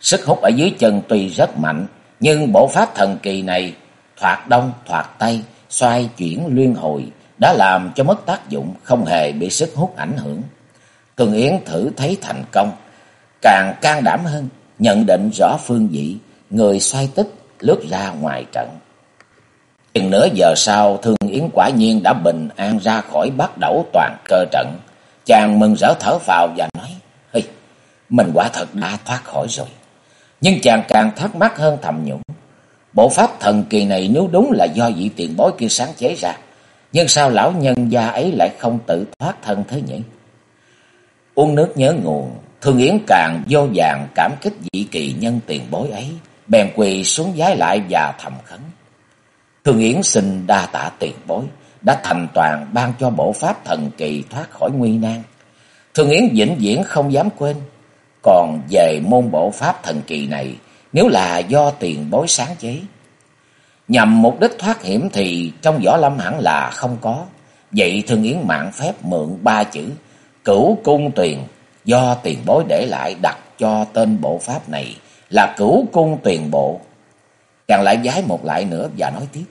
Sức hút ở dưới chân tuy rất mạnh, nhưng bộ pháp thần kỳ này thoạt đông thoạt tây, xoay chuyển liên hồi, đã làm cho mất tác dụng, không hề bị sức hút ảnh hưởng. Thường Yến thử thấy thành công, càng can đảm hơn, nhận định rõ phương vị, người xoay tích lướt ra ngoài trận. Chừng nửa giờ sau, Thương Yến quả nhiên đã bình an ra khỏi bắt đầu toàn cơ trận. Chàng mừng rỡ thở vào và nói, Hey, mình quả thật đã thoát khỏi rồi. Nhưng chàng càng thắc mắc hơn thầm nhũng. Bộ pháp thần kỳ này nếu đúng là do vị tiền bối kia sáng chế ra, nhưng sao lão nhân gia ấy lại không tự thoát thân thế nhỉ? Uống nước nhớ nguồn, Thương Yến càng vô vàng cảm kích dị kỳ nhân tiền bối ấy, bèn quỳ xuống giái lại và thầm khấn. Thương Yến xin đa tạ tiền bối, đã thành toàn ban cho bộ pháp thần kỳ thoát khỏi nguy nan. Thương Yến vĩnh viễn không dám quên. Còn về môn bộ pháp thần kỳ này, nếu là do tiền bối sáng chế, nhằm mục đích thoát hiểm thì trong võ lâm hẳn là không có. Vậy Thương Yến mạng phép mượn ba chữ cửu cung tuyền do tiền bối để lại đặt cho tên bộ pháp này là cửu cung tuyền bộ. Chàng lại giái một lại nữa và nói tiếp.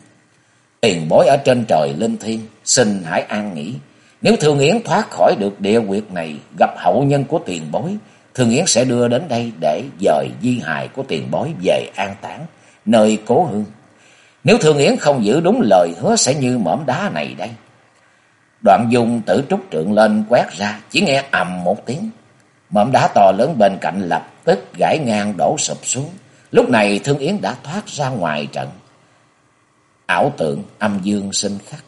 Tiền bối ở trên trời linh thiên, xin hãy an nghỉ. Nếu Thương Yến thoát khỏi được địa quyệt này, gặp hậu nhân của tiền bối, Thương Yến sẽ đưa đến đây để dời di hài của tiền bối về an táng, nơi cố hương. Nếu Thương Yến không giữ đúng lời hứa sẽ như mỏm đá này đây. Đoạn dùng tử trúc trượng lên quét ra, chỉ nghe ầm một tiếng. Mỏm đá to lớn bên cạnh lập tức gãy ngang đổ sụp xuống. Lúc này Thương Yến đã thoát ra ngoài trận. Ảo tượng âm dương sinh khắc.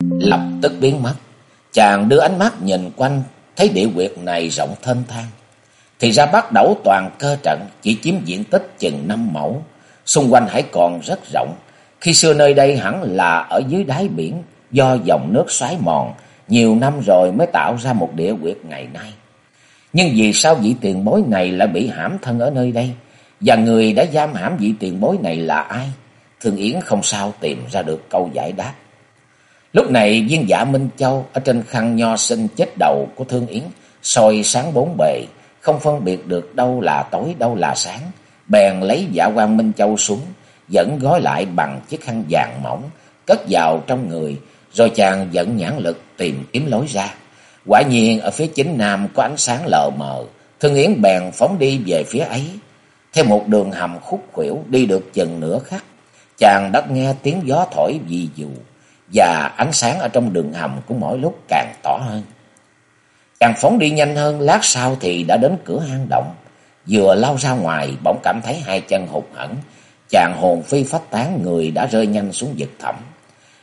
Lập tức biến mất. Chàng đưa ánh mắt nhìn quanh, thấy địa quyệt này rộng thênh thang. Thì ra bắt đầu toàn cơ trận chỉ chiếm diện tích chừng năm mẫu. Xung quanh hãy còn rất rộng. Khi xưa nơi đây hẳn là ở dưới đáy biển do dòng nước xoáy mòn. Nhiều năm rồi mới tạo ra một địa quyệt ngày nay. Nhưng vì sao vị tiền bối này lại bị hãm thân ở nơi đây? Và người đã giam hãm vị tiền bối này là ai? Thương Yến không sao tìm ra được câu giải đáp. Lúc này viên giả Minh Châu ở trên khăn nho sinh chết đầu của Thương Yến soi sáng bốn bề, không phân biệt được đâu là tối đâu là sáng. Bèn lấy giả quan Minh Châu xuống, dẫn gói lại bằng chiếc khăn vàng mỏng, cất vào trong người, rồi chàng dẫn nhãn lực tìm kiếm lối ra. Quả nhiên ở phía chính nam có ánh sáng lờ mờ, Thương Yến bèn phóng đi về phía ấy. Theo một đường hầm khúc khuỷu đi được chừng nửa khắc, chàng đã nghe tiếng gió thổi vì dù và ánh sáng ở trong đường hầm cũng mỗi lúc càng tỏ hơn. Chàng phóng đi nhanh hơn, lát sau thì đã đến cửa hang động. Vừa lao ra ngoài, bỗng cảm thấy hai chân hụt hẫng, chàng hồn phi phách tán người đã rơi nhanh xuống vực thẳm.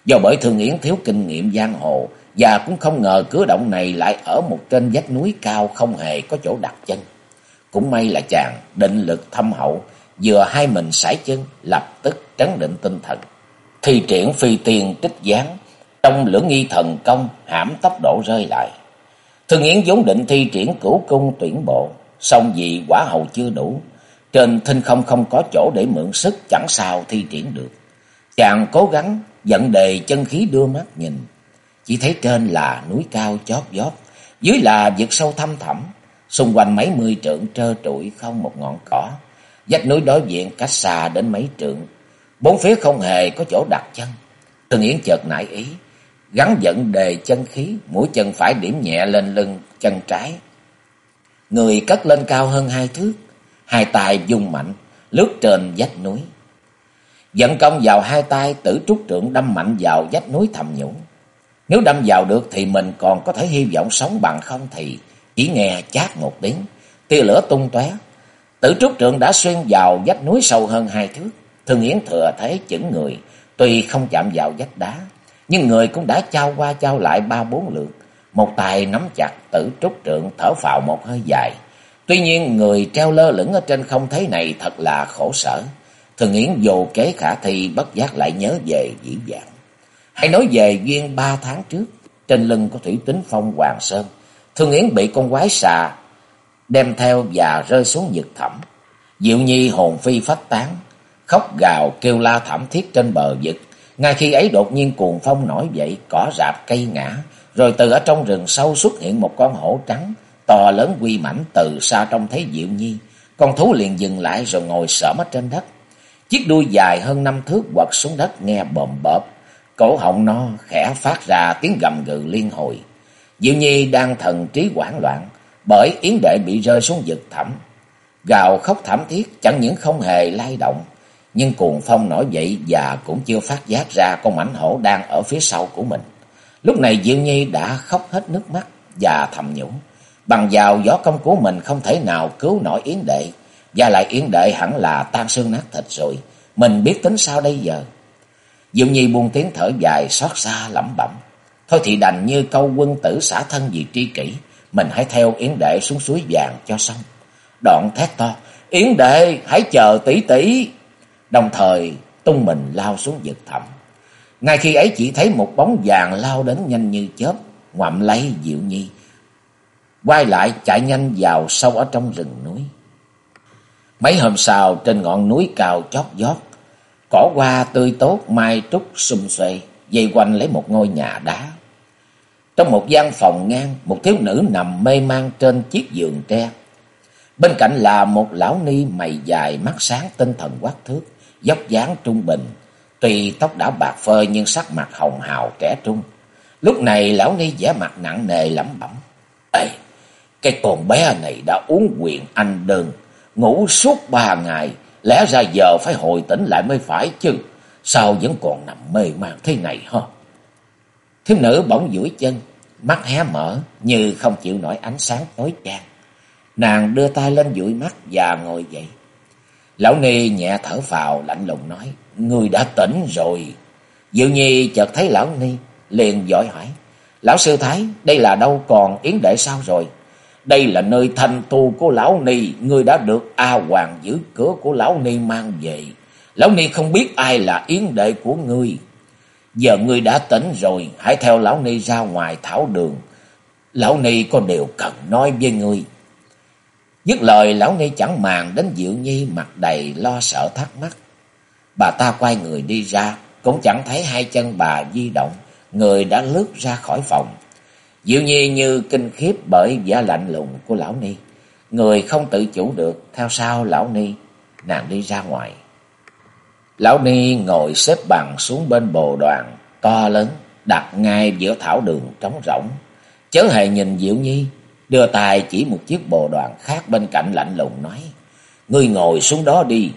Do bởi Thường Yến thiếu kinh nghiệm giang hồ và cũng không ngờ cửa động này lại ở một trên vách núi cao không hề có chỗ đặt chân. Cũng may là chàng định lực thâm hậu, vừa hai mình sải chân, lập tức trấn định tinh thần. Thi triển phi tiền trích gián, trong lưỡng nghi thần công hãm tốc độ rơi lại. Thương Yến vốn định thi triển cửu cung tuyển bộ, song vì quả hầu chưa đủ, trên thinh không không có chỗ để mượn sức chẳng sao thi triển được. Chàng cố gắng dẫn đề chân khí đưa mắt nhìn, chỉ thấy trên là núi cao chót vót, dưới là vực sâu thăm thẳm, xung quanh mấy mươi trượng trơ trụi không một ngọn cỏ. Vách núi đối diện cách xa đến mấy trượng, bốn phía không hề có chỗ đặt chân. Từng Yến chợt nảy ý, gắn dẫn đề chân khí, mũi chân phải điểm nhẹ lên lưng chân trái. Người cất lên cao hơn hai thước, hai tay dùng mạnh, lướt trên vách núi. Dẫn công vào hai tay tử trúc trưởng đâm mạnh vào vách núi thầm nhũng. Nếu đâm vào được thì mình còn có thể hy vọng sống bằng không thì chỉ nghe chát một tiếng, tia lửa tung tóe. Tử trúc trưởng đã xuyên vào vách núi sâu hơn hai thước. Thương Yến thừa thế chững người, tuy không chạm vào vách đá, nhưng người cũng đã trao qua trao lại ba bốn lượt. Một tay nắm chặt tử trúc trượng thở phào một hơi dài. Tuy nhiên người treo lơ lửng ở trên không thấy này thật là khổ sở. Thường Yến dù kế khả thi bất giác lại nhớ về dĩ dạng. Hãy nói về duyên ba tháng trước, trên lưng của Thủy Tính Phong Hoàng Sơn. Thường Yến bị con quái xà đem theo và rơi xuống vực thẳm. Diệu Nhi hồn phi phách tán, khóc gào kêu la thảm thiết trên bờ vực. Ngay khi ấy đột nhiên cuồng phong nổi dậy, cỏ rạp cây ngã, rồi từ ở trong rừng sâu xuất hiện một con hổ trắng, to lớn quy mảnh từ xa trông thấy Diệu Nhi. Con thú liền dừng lại rồi ngồi sởm ở trên đất. Chiếc đuôi dài hơn năm thước quật xuống đất nghe bồm bợp. Cổ họng nó khẽ phát ra tiếng gầm gừ liên hồi. Diệu Nhi đang thần trí hoảng loạn, bởi Yến Đệ bị rơi xuống vực thẳm. Gào khóc thảm thiết chẳng những không hề lay động, nhưng cuồng phong nổi dậy và cũng chưa phát giác ra con mảnh hổ đang ở phía sau của mình. Lúc này Diệu Nhi đã khóc hết nước mắt và thầm nhũng. Bằng vào gió công của mình không thể nào cứu nổi Yến Đệ. Và lại Yến Đệ hẳn là tan xương nát thịt rồi. Mình biết tính sao đây giờ? Diệu Nhi buông tiếng thở dài, xót xa lẩm bẩm. Thôi thì đành như câu quân tử xả thân vì tri kỷ. Mình hãy theo Yến Đệ xuống suối vàng cho xong. Đoạn thét to. Yến Đệ, hãy chờ tỷ tỷ. Đồng thời, tung mình lao xuống vực thẳm. Ngay khi ấy chỉ thấy một bóng vàng lao đến nhanh như chớp. Ngoạm lấy Diệu Nhi. Quay lại chạy nhanh vào sâu ở trong rừng núi. Mấy hôm sau trên ngọn núi cao chót vót. Cỏ hoa tươi tốt mai trúc xum xuê. Dây quanh lấy một ngôi nhà đá. Trong một gian phòng ngang, một thiếu nữ nằm mê man trên chiếc giường tre. Bên cạnh là một lão ni mày dài mắt sáng tinh thần quát thước, dốc dáng trung bình. Tuy tóc đã bạc phơ nhưng sắc mặt hồng hào trẻ trung. Lúc này lão ni vẻ mặt nặng nề lẩm bẩm. Ê, cái con bé này đã uống quyền anh đơn, ngủ suốt ba ngày, lẽ ra giờ phải hồi tỉnh lại mới phải chứ. Sao vẫn còn nằm mê man thế này hả? Thiếu nữ bỗng duỗi chân, mắt hé mở như không chịu nổi ánh sáng tối trang. Nàng đưa tay lên dụi mắt và ngồi dậy. Lão Ni nhẹ thở phào lạnh lùng nói, Người đã tỉnh rồi. Diệu Nhi chợt thấy Lão Ni, liền dõi hỏi, Lão Sư Thái, đây là đâu còn Yến Đệ sao rồi? Đây là nơi thanh tu của Lão Ni, người đã được A Hoàng giữ cửa của Lão Ni mang về. Lão Ni không biết ai là Yến Đệ của ngươi. Giờ ngươi đã tỉnh rồi, hãy theo Lão Ni ra ngoài thảo đường. Lão Ni có điều cần nói với ngươi. Dứt lời Lão Ni chẳng màng đến Diệu Nhi mặt đầy lo sợ thắc mắc. Bà ta quay người đi ra, cũng chẳng thấy hai chân bà di động, người đã lướt ra khỏi phòng. Diệu Nhi như kinh khiếp bởi vẻ lạnh lùng của Lão Ni. Người không tự chủ được, theo sau Lão Ni, nàng đi ra ngoài. Lão Ni ngồi xếp bằng xuống bên bồ đoàn, to lớn, đặt ngay giữa thảo đường trống rỗng. Chớ hề nhìn Diệu Nhi, đưa tay chỉ một chiếc bồ đoàn khác bên cạnh lạnh lùng nói. Ngươi ngồi xuống đó đi.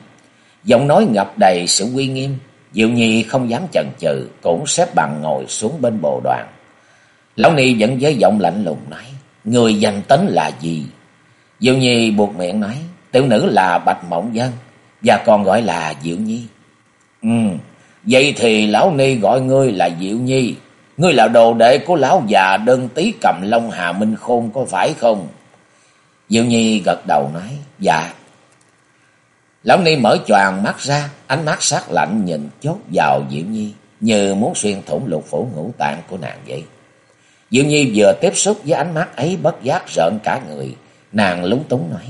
Giọng nói ngập đầy sự uy nghiêm. Diệu Nhi không dám chần chừ, cũng xếp bằng ngồi xuống bên bồ đoàn. Lão Ni vẫn với giọng lạnh lùng nói. Người danh tính là gì? Diệu Nhi buộc miệng nói. Tiểu nữ là Bạch Mộng Dân, và còn gọi là Diệu Nhi. Ừ, vậy thì lão ni gọi ngươi là Diệu Nhi. Ngươi là đồ đệ của lão già đơn tí cầm long hà minh khôn có phải không? Diệu Nhi gật đầu nói, dạ. Lão ni mở choàng mắt ra, ánh mắt sắc lạnh nhìn chốt vào Diệu Nhi, như muốn xuyên thủng lục phủ ngũ tạng của nàng vậy. Diệu Nhi vừa tiếp xúc với ánh mắt ấy bất giác rợn cả người, nàng lúng túng nói,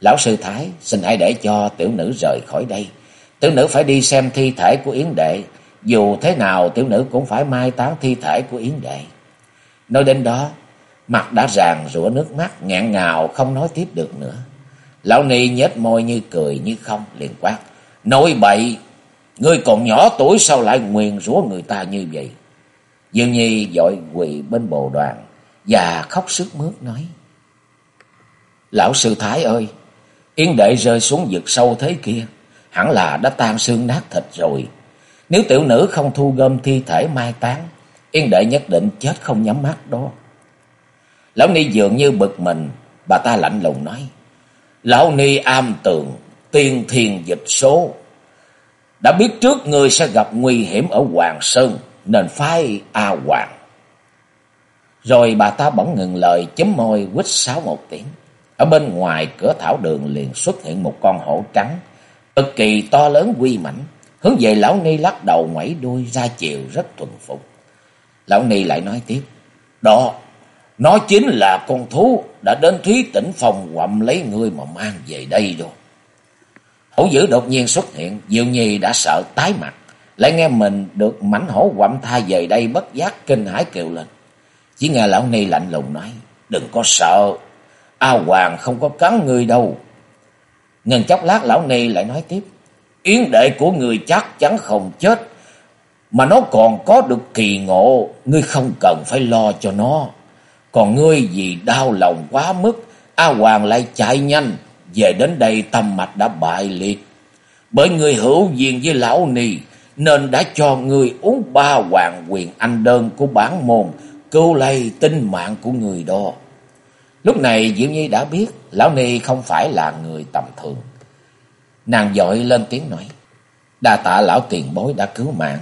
Lão sư Thái, xin hãy để cho tiểu nữ rời khỏi đây. Tiểu nữ phải đi xem thi thể của Yến Đệ. Dù thế nào tiểu nữ cũng phải mai táng thi thể của Yến Đệ. Nói đến đó, mặt đã ràng rủa nước mắt, ngẹn ngào không nói tiếp được nữa. Lão Ni nhếch môi như cười như không, liền quát. Nói bậy, ngươi còn nhỏ tuổi sao lại nguyền rủa người ta như vậy? Diêu Nhi dội quỳ bên bồ đoàn và khóc sức mướt nói. Lão sư Thái ơi, Yến Đệ rơi xuống vực sâu thế kia hẳn là đã tan xương nát thịt rồi. Nếu tiểu nữ không thu gom thi thể mai táng, Yên đệ nhất định chết không nhắm mắt đó. Lão Ni dường như bực mình, bà ta lạnh lùng nói. Lão Ni am tường, tiên thiên dịch số. Đã biết trước người sẽ gặp nguy hiểm ở Hoàng Sơn, nên phái A Hoàng. Rồi bà ta bỗng ngừng lời, chấm môi, quýt sáo một tiếng. Ở bên ngoài cửa thảo đường liền xuất hiện một con hổ trắng, cực kỳ to lớn quy mãnh, hướng về lão ni lắc đầu ngoảy đuôi ra chiều rất thuần phục. Lão ni lại nói tiếp, "Đó, Nó chính là con thú đã đến Thúy Tỉnh phòng quậm lấy ngươi mà mang về đây rồi. Hổ dữ đột nhiên xuất hiện, Diệu Nhi đã sợ tái mặt. Lại nghe mình được mảnh hổ quặm tha về đây bất giác kinh hãi kêu lên. Chỉ nghe lão ni lạnh lùng nói, đừng có sợ, A Hoàng không có cắn ngươi đâu. Ngừng chốc lát lão ni lại nói tiếp, yến đệ của người chắc chắn không chết, mà nó còn có được kỳ ngộ, ngươi không cần phải lo cho nó. Còn ngươi vì đau lòng quá mức, A Hoàng lại chạy nhanh, về đến đây tâm mạch đã bại liệt. Bởi người hữu duyên với lão ni, nên đã cho người uống ba hoàng quyền anh đơn của bản môn, cứu lấy tinh mạng của người đó. Lúc này Diệu Nhi đã biết Lão Ni không phải là người tầm thường. Nàng dội lên tiếng nói. Đa tạ lão tiền bối đã cứu mạng.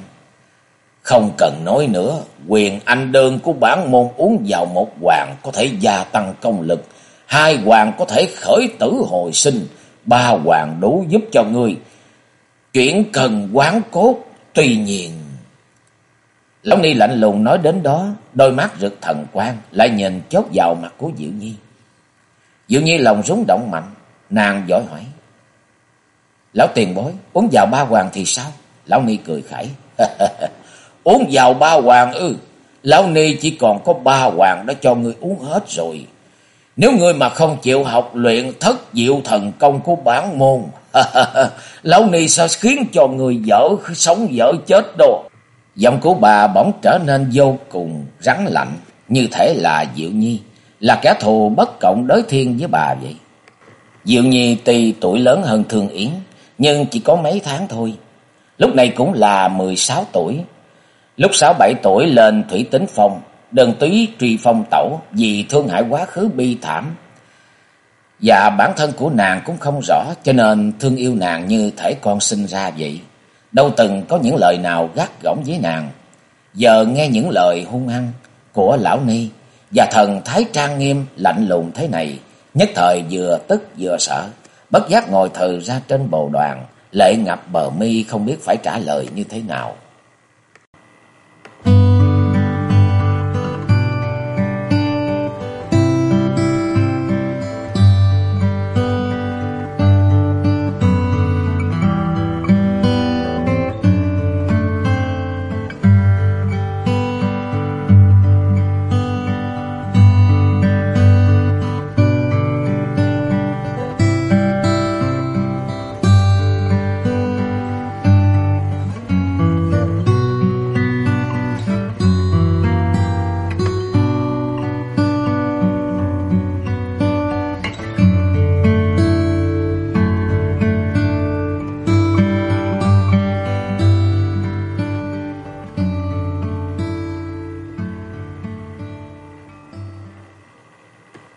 Không cần nói nữa, quyền anh đơn của bản môn uống vào một hoàng có thể gia tăng công lực. Hai hoàng có thể khởi tử hồi sinh. Ba hoàng đủ giúp cho người Chuyện cần quán cốt, tuy nhiên Lão Ni lạnh lùng nói đến đó, đôi mắt rực thần quang, lại nhìn chốt vào mặt của Diệu Nhi. Diệu Nhi lòng rúng động mạnh, nàng giỏi hỏi. Lão tiền bối, uống vào ba hoàng thì sao? Lão Ni cười khẩy. uống vào ba hoàng ư, Lão Ni chỉ còn có ba hoàng đó cho ngươi uống hết rồi. Nếu ngươi mà không chịu học luyện thất diệu thần công của bản môn, Lão Ni sao khiến cho người dở sống dở chết đồ. Giọng của bà bỗng trở nên vô cùng rắn lạnh, như thể là Diệu Nhi, là kẻ thù bất cộng đối thiên với bà vậy. Diệu Nhi tuy tuổi lớn hơn Thương Yến, nhưng chỉ có mấy tháng thôi. Lúc này cũng là 16 tuổi. Lúc 6-7 tuổi lên Thủy Tính Phong, đơn túy truy phong tẩu vì thương hại quá khứ bi thảm. Và bản thân của nàng cũng không rõ, cho nên thương yêu nàng như thể con sinh ra vậy đâu từng có những lời nào gắt gỏng với nàng. Giờ nghe những lời hung hăng của lão ni và thần thái trang nghiêm lạnh lùng thế này, nhất thời vừa tức vừa sợ, bất giác ngồi thừ ra trên bồ đoàn, lệ ngập bờ mi không biết phải trả lời như thế nào.